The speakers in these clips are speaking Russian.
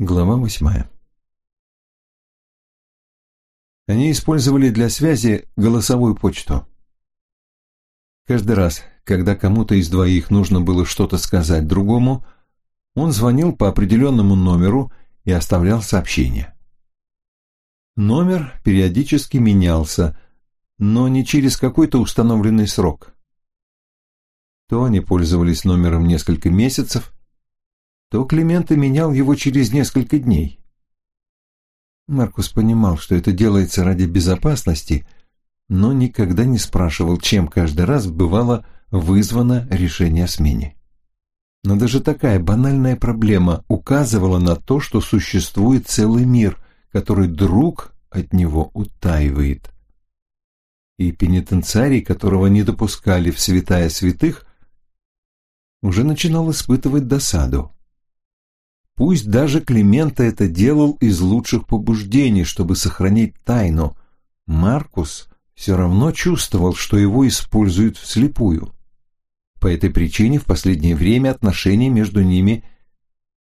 Глава восьмая Они использовали для связи голосовую почту. Каждый раз, когда кому-то из двоих нужно было что-то сказать другому, он звонил по определенному номеру и оставлял сообщение. Номер периодически менялся, но не через какой-то установленный срок. То они пользовались номером несколько месяцев, то Климент менял его через несколько дней. Маркус понимал, что это делается ради безопасности, но никогда не спрашивал, чем каждый раз бывало вызвано решение о смене. Но даже такая банальная проблема указывала на то, что существует целый мир, который друг от него утаивает. И пенитенциарий, которого не допускали в святая святых, уже начинал испытывать досаду. Пусть даже Климента это делал из лучших побуждений, чтобы сохранить тайну, Маркус все равно чувствовал, что его используют вслепую. По этой причине в последнее время отношения между ними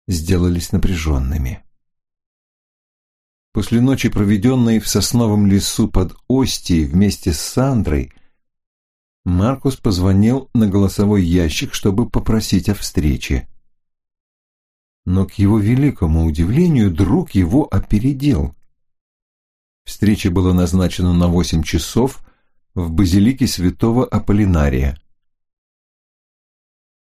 сделались напряженными. После ночи, проведенной в сосновом лесу под Остией вместе с Сандрой, Маркус позвонил на голосовой ящик, чтобы попросить о встрече. Но к его великому удивлению друг его опередил. Встреча была назначена на восемь часов в базилике святого Аполлинария.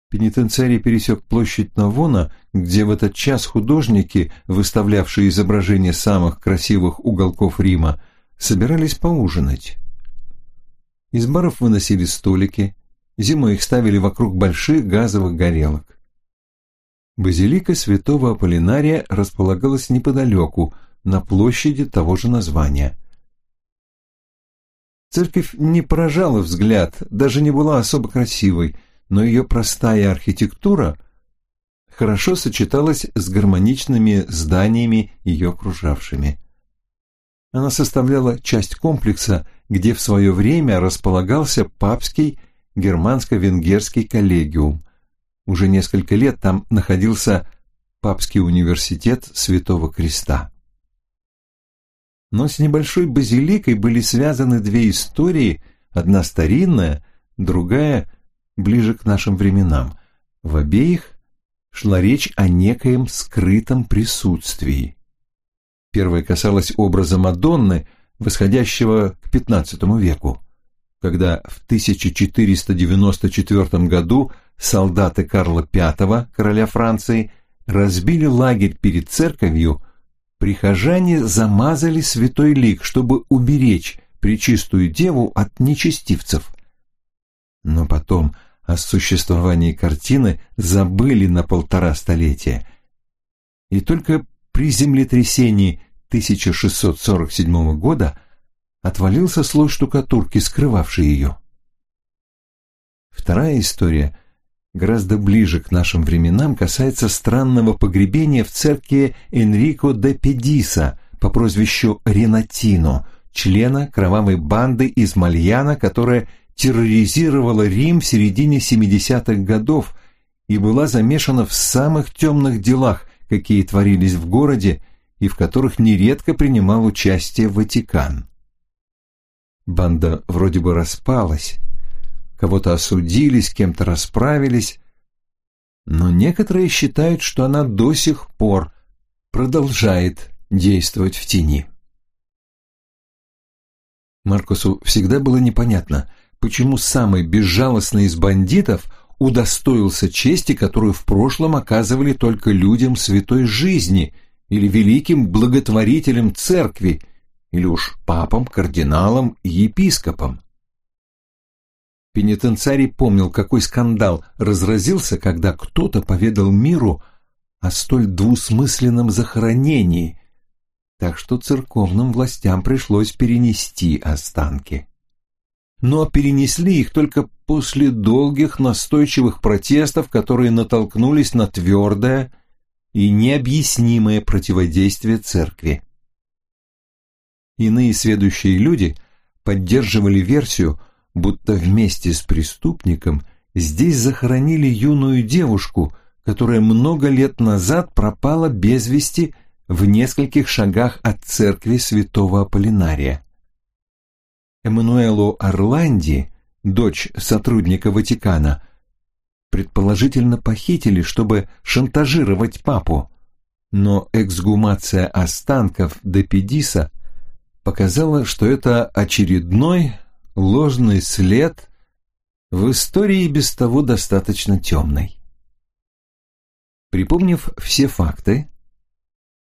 Пенитенциарий пересек площадь Навона, где в этот час художники, выставлявшие изображения самых красивых уголков Рима, собирались поужинать. Из баров выносили столики, зимой их ставили вокруг больших газовых горелок. Базилика святого Аполлинария располагалась неподалеку, на площади того же названия. Церковь не поражала взгляд, даже не была особо красивой, но ее простая архитектура хорошо сочеталась с гармоничными зданиями, ее окружавшими. Она составляла часть комплекса, где в свое время располагался папский германско-венгерский коллегиум. Уже несколько лет там находился Папский университет Святого Креста. Но с небольшой базиликой были связаны две истории, одна старинная, другая ближе к нашим временам. В обеих шла речь о некоем скрытом присутствии. Первая касалась образа Мадонны, восходящего к XV веку, когда в 1494 году солдаты Карла V, короля Франции, разбили лагерь перед церковью, прихожане замазали святой лик, чтобы уберечь Пречистую Деву от нечестивцев. Но потом о существовании картины забыли на полтора столетия. И только при землетрясении 1647 года отвалился слой штукатурки, скрывавший ее. Вторая история – гораздо ближе к нашим временам, касается странного погребения в церкви Энрико де Педиса по прозвищу Ренатино, члена кровавой банды из Мальяна, которая терроризировала Рим в середине 70-х годов и была замешана в самых темных делах, какие творились в городе и в которых нередко принимал участие Ватикан. Банда вроде бы распалась, кого-то осудили, с кем-то расправились, но некоторые считают, что она до сих пор продолжает действовать в тени. Маркусу всегда было непонятно, почему самый безжалостный из бандитов удостоился чести, которую в прошлом оказывали только людям святой жизни или великим благотворителям церкви, или уж папам, кардиналам и епископам. Пенитенциарий помнил, какой скандал разразился, когда кто-то поведал миру о столь двусмысленном захоронении, так что церковным властям пришлось перенести останки. Но перенесли их только после долгих настойчивых протестов, которые натолкнулись на твердое и необъяснимое противодействие церкви. Иные следующие люди поддерживали версию, будто вместе с преступником здесь захоронили юную девушку, которая много лет назад пропала без вести в нескольких шагах от церкви святого Аполлинария. Эммануэлу Орланди, дочь сотрудника Ватикана, предположительно похитили, чтобы шантажировать папу, но эксгумация останков Депедиса показала, что это очередной ложный след в истории без того достаточно темной. Припомнив все факты,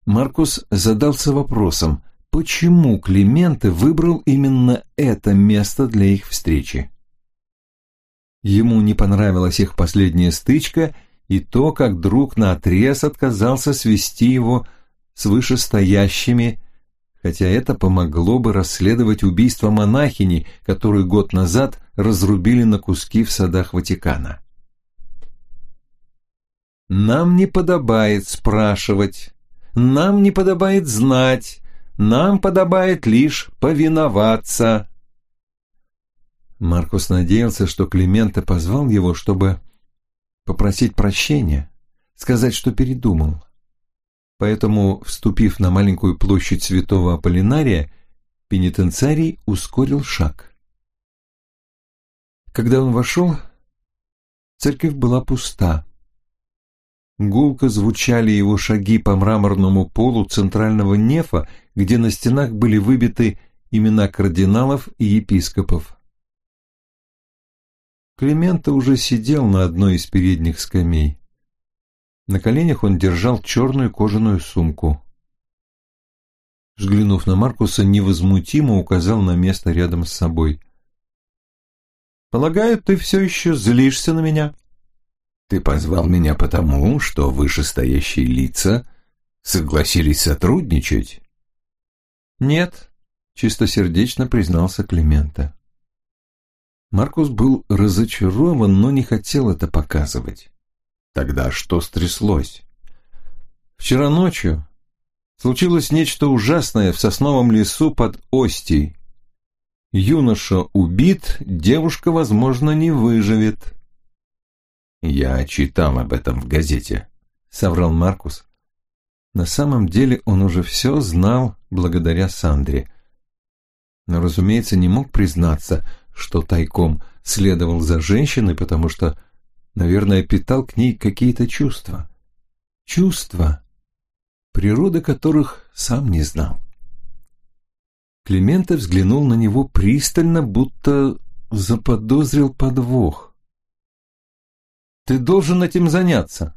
Маркус задался вопросом, почему Клименте выбрал именно это место для их встречи. Ему не понравилась их последняя стычка и то, как друг наотрез отказался свести его с вышестоящими, хотя это помогло бы расследовать убийство монахини, которую год назад разрубили на куски в садах Ватикана. «Нам не подобает спрашивать, нам не подобает знать, нам подобает лишь повиноваться». Маркус надеялся, что Климента позвал его, чтобы попросить прощения, сказать, что передумал. Поэтому, вступив на маленькую площадь святого Аполлинария, пенитенциарий ускорил шаг. Когда он вошел, церковь была пуста. Гулко звучали его шаги по мраморному полу центрального нефа, где на стенах были выбиты имена кардиналов и епископов. Климента уже сидел на одной из передних скамей. На коленях он держал черную кожаную сумку. Взглянув на Маркуса, невозмутимо указал на место рядом с собой. «Полагаю, ты все еще злишься на меня?» Ты позвал меня потому, что вышестоящие лица согласились сотрудничать? Нет, чистосердечно признался Климента. Маркус был разочарован, но не хотел это показывать. Тогда что стряслось? Вчера ночью случилось нечто ужасное в сосновом лесу под Остией. Юноша убит, девушка, возможно, не выживет. «Я читал об этом в газете», — соврал Маркус. На самом деле он уже все знал благодаря Сандре. Но, разумеется, не мог признаться, что тайком следовал за женщиной, потому что, наверное, питал к ней какие-то чувства. Чувства, природы которых сам не знал. Климента взглянул на него пристально, будто заподозрил подвох. Ты должен этим заняться.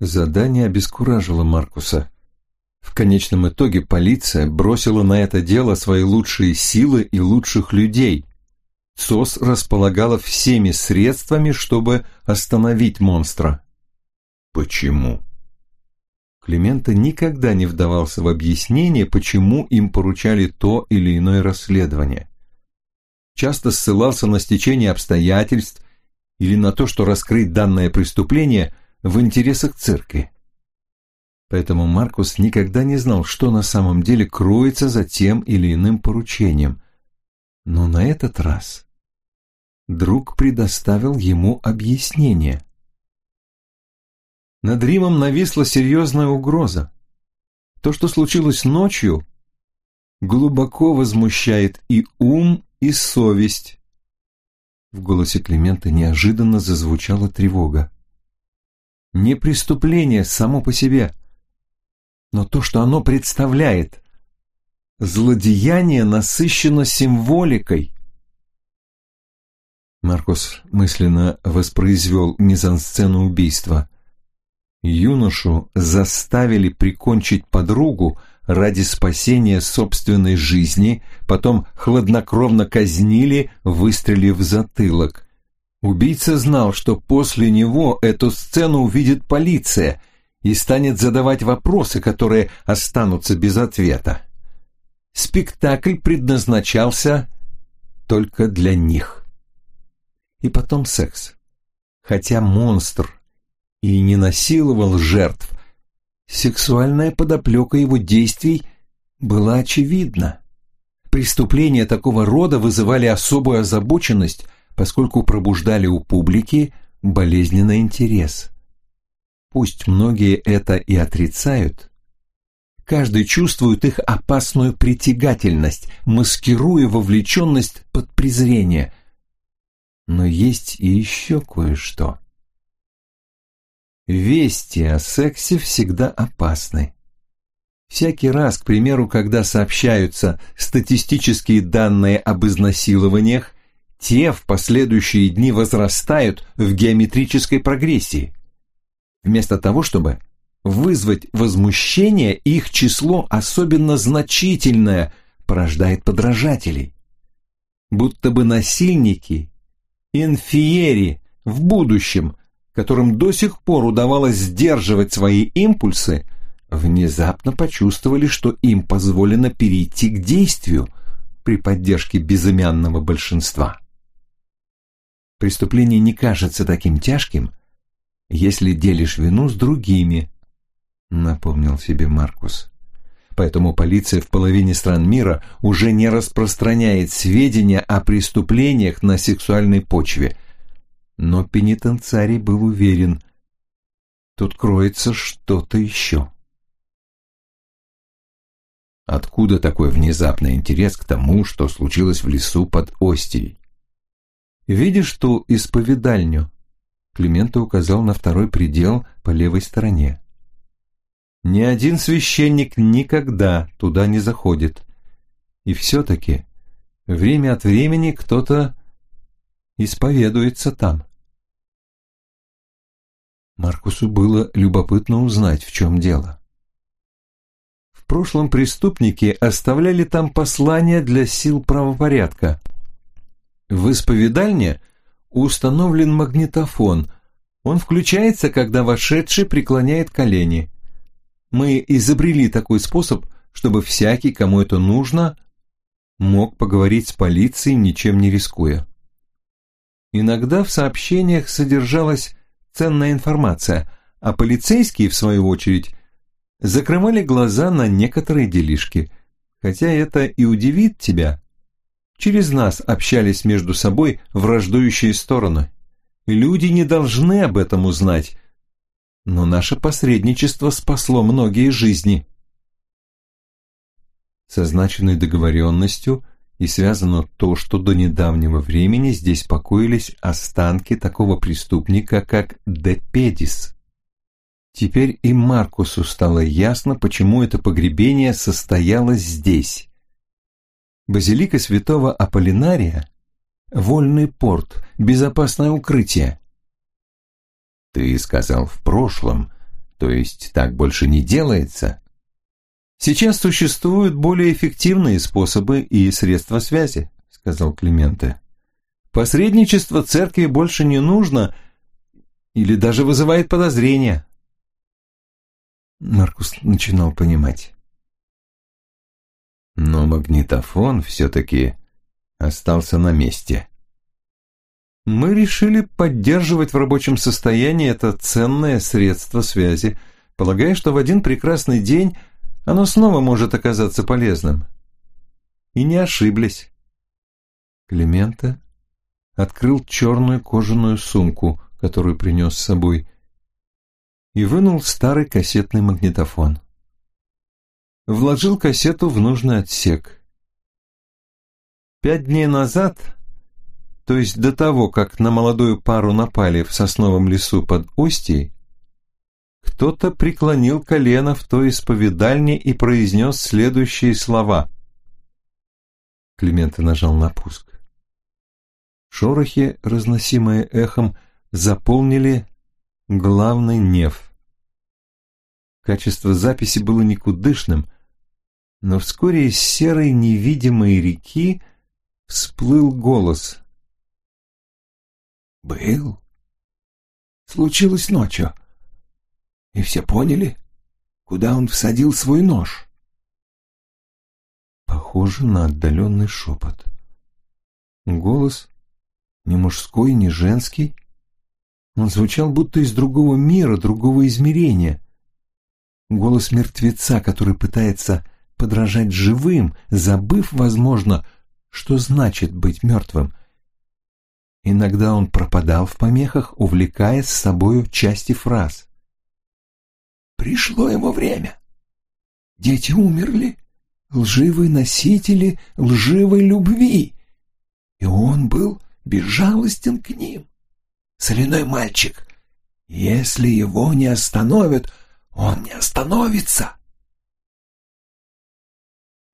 Задание обескуражило Маркуса. В конечном итоге полиция бросила на это дело свои лучшие силы и лучших людей. СОС располагала всеми средствами, чтобы остановить монстра. Почему? Климента никогда не вдавался в объяснение, почему им поручали то или иное расследование. Часто ссылался на стечение обстоятельств или на то, что раскрыть данное преступление в интересах церкви. Поэтому Маркус никогда не знал, что на самом деле кроется за тем или иным поручением. Но на этот раз друг предоставил ему объяснение. Над Римом нависла серьезная угроза. То, что случилось ночью, глубоко возмущает и ум, и совесть в голосе Климента неожиданно зазвучала тревога. Не преступление само по себе, но то, что оно представляет. Злодеяние насыщено символикой. Маркус мысленно воспроизвел мизансцену убийства. Юношу заставили прикончить подругу, ради спасения собственной жизни, потом хладнокровно казнили, выстрелив в затылок. Убийца знал, что после него эту сцену увидит полиция и станет задавать вопросы, которые останутся без ответа. Спектакль предназначался только для них. И потом секс. Хотя монстр и не насиловал жертв, Сексуальная подоплека его действий была очевидна. Преступления такого рода вызывали особую озабоченность, поскольку пробуждали у публики болезненный интерес. Пусть многие это и отрицают, каждый чувствует их опасную притягательность, маскируя вовлеченность под презрение. Но есть и еще кое-что. Вести о сексе всегда опасны. Всякий раз, к примеру, когда сообщаются статистические данные об изнасилованиях, те в последующие дни возрастают в геометрической прогрессии. Вместо того, чтобы вызвать возмущение, их число особенно значительное порождает подражателей. Будто бы насильники, инфиери в будущем, которым до сих пор удавалось сдерживать свои импульсы, внезапно почувствовали, что им позволено перейти к действию при поддержке безымянного большинства. Преступление не кажется таким тяжким, если делишь вину с другими, напомнил себе Маркус. Поэтому полиция в половине стран мира уже не распространяет сведения о преступлениях на сексуальной почве. Но пенитенциарий был уверен, тут кроется что-то еще. Откуда такой внезапный интерес к тому, что случилось в лесу под Остией? Видишь ту исповедальню? Климента указал на второй предел по левой стороне. Ни один священник никогда туда не заходит. И все-таки время от времени кто-то исповедуется там. Маркусу было любопытно узнать, в чем дело. В прошлом преступники оставляли там послания для сил правопорядка – в исповедальне установлен магнитофон. Он включается, когда вошедший преклоняет колени. Мы изобрели такой способ, чтобы всякий, кому это нужно, мог поговорить с полицией, ничем не рискуя. Иногда в сообщениях содержалась ценная информация, а полицейские, в свою очередь, закрывали глаза на некоторые делишки. Хотя это и удивит тебя, Через нас общались между собой враждующие стороны. Люди не должны об этом узнать, но наше посредничество спасло многие жизни. Со значенной договоренностью и связано то, что до недавнего времени здесь покоились останки такого преступника, как Депедис. Теперь и Маркусу стало ясно, почему это погребение состоялось здесь. Базилика святого Аполлинария – вольный порт, безопасное укрытие. Ты сказал в прошлом, то есть так больше не делается? Сейчас существуют более эффективные способы и средства связи, сказал Клименте. Посредничество церкви больше не нужно или даже вызывает подозрения. Маркус начинал понимать. Но магнитофон все-таки остался на месте. Мы решили поддерживать в рабочем состоянии это ценное средство связи, полагая, что в один прекрасный день оно снова может оказаться полезным. И не ошиблись. Климента открыл черную кожаную сумку, которую принес с собой, и вынул старый кассетный магнитофон вложил кассету в нужный отсек. Пять дней назад, то есть до того, как на молодую пару напали в сосновом лесу под Остией, кто-то преклонил колено в той исповедальне и произнес следующие слова. Климент нажал на пуск. Шорохи, разносимые эхом, заполнили главный неф. Качество записи было никудышным, но вскоре из серой невидимой реки всплыл голос. «Был. Случилось ночью. И все поняли, куда он всадил свой нож?» Похоже на отдаленный шепот. Голос не мужской, не женский. Он звучал будто из другого мира, другого измерения. Голос мертвеца, который пытается подражать живым, забыв, возможно, что значит быть мертвым. Иногда он пропадал в помехах, увлекая с собою части фраз. Пришло его время. Дети умерли, лживые носители лживой любви, и он был безжалостен к ним. Соляной мальчик, если его не остановят, он не остановится.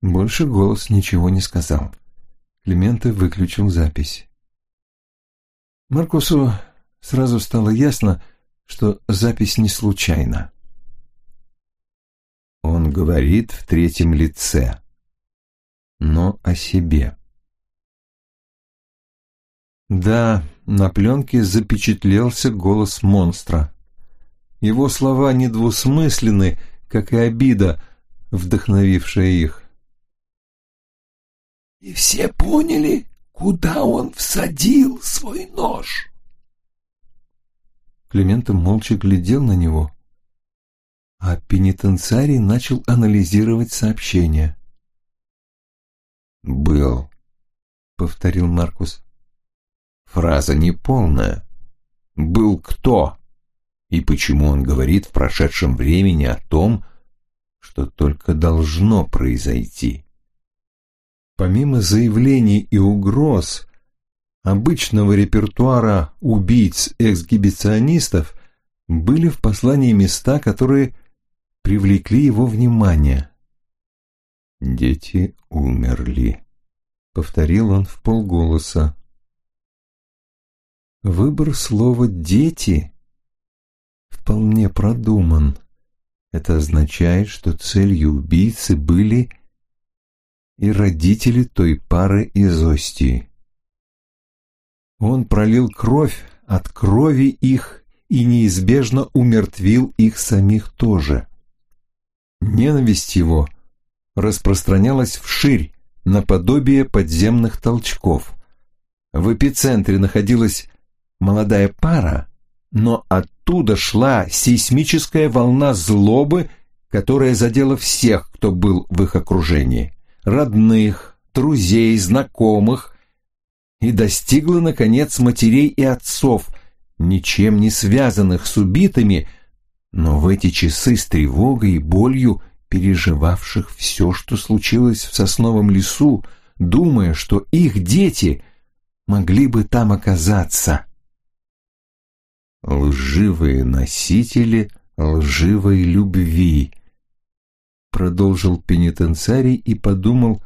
Больше голос ничего не сказал. Клименте выключил запись. Маркусу сразу стало ясно, что запись не случайна. Он говорит в третьем лице, но о себе. Да, на пленке запечатлелся голос монстра. Его слова недвусмысленны, как и обида, вдохновившая их. И все поняли, куда он всадил свой нож. Климента молча глядел на него, а пенитенциарий начал анализировать сообщение. «Был», — повторил Маркус. «Фраза неполная. Был кто? И почему он говорит в прошедшем времени о том, что только должно произойти?» Помимо заявлений и угроз, обычного репертуара убийц-эксгибиционистов были в послании места, которые привлекли его внимание. «Дети умерли», — повторил он в полголоса. Выбор слова «дети» вполне продуман. Это означает, что целью убийцы были и родители той пары из Остии. Он пролил кровь от крови их и неизбежно умертвил их самих тоже. Ненависть его распространялась вширь, наподобие подземных толчков. В эпицентре находилась молодая пара, но оттуда шла сейсмическая волна злобы, которая задела всех, кто был в их окружении родных, друзей, знакомых и достигла, наконец, матерей и отцов, ничем не связанных с убитыми, но в эти часы с тревогой и болью переживавших все, что случилось в сосновом лесу, думая, что их дети могли бы там оказаться. Лживые носители лживой любви — продолжил пенитенциарий и подумал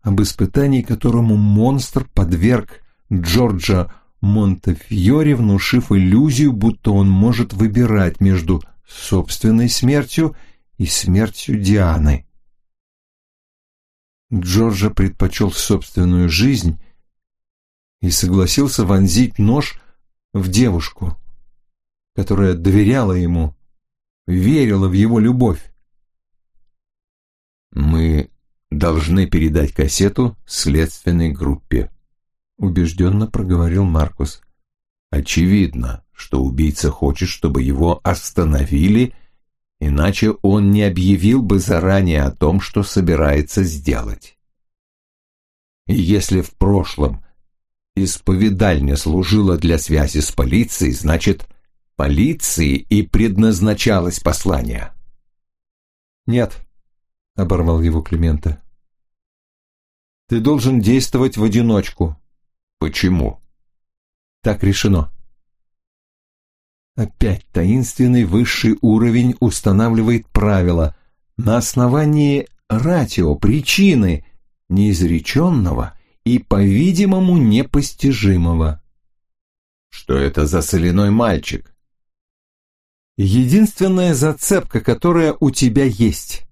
об испытании, которому монстр подверг Джорджа Монтефьори, внушив иллюзию, будто он может выбирать между собственной смертью и смертью Дианы. Джорджа предпочел собственную жизнь и согласился вонзить нож в девушку, которая доверяла ему, верила в его любовь. Мы должны передать кассету следственной группе, убежденно проговорил Маркус. Очевидно, что убийца хочет, чтобы его остановили, иначе он не объявил бы заранее о том, что собирается сделать. И если в прошлом исповедальня служила для связи с полицией, значит, полиции и предназначалось послание. Нет, — оборвал его Климента. «Ты должен действовать в одиночку». «Почему?» «Так решено». Опять таинственный высший уровень устанавливает правила на основании ратио, причины, неизреченного и, по-видимому, непостижимого. Что это за соляной мальчик? Единственная зацепка, которая у тебя есть.